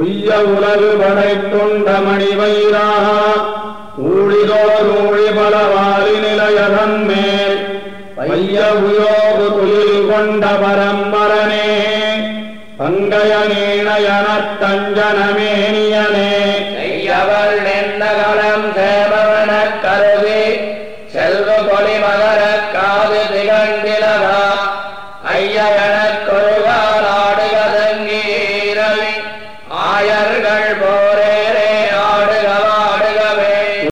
உய்ய உலகு படைத்துண்ட மணிவயிரா ஊழிதோர் ஊழி பலவாரி நிலையதன் மேல் பைய உயோகு துயில் கொண்ட பரம்பரனே பங்கய நீணயனத் தஞ்சனமேனியனே செய்யவள் நின்னகலம் சேமவனக் கருதி செல்வ கொடி மகர காது திகண்டிலதா ஐயகன ஆயர்கள் போ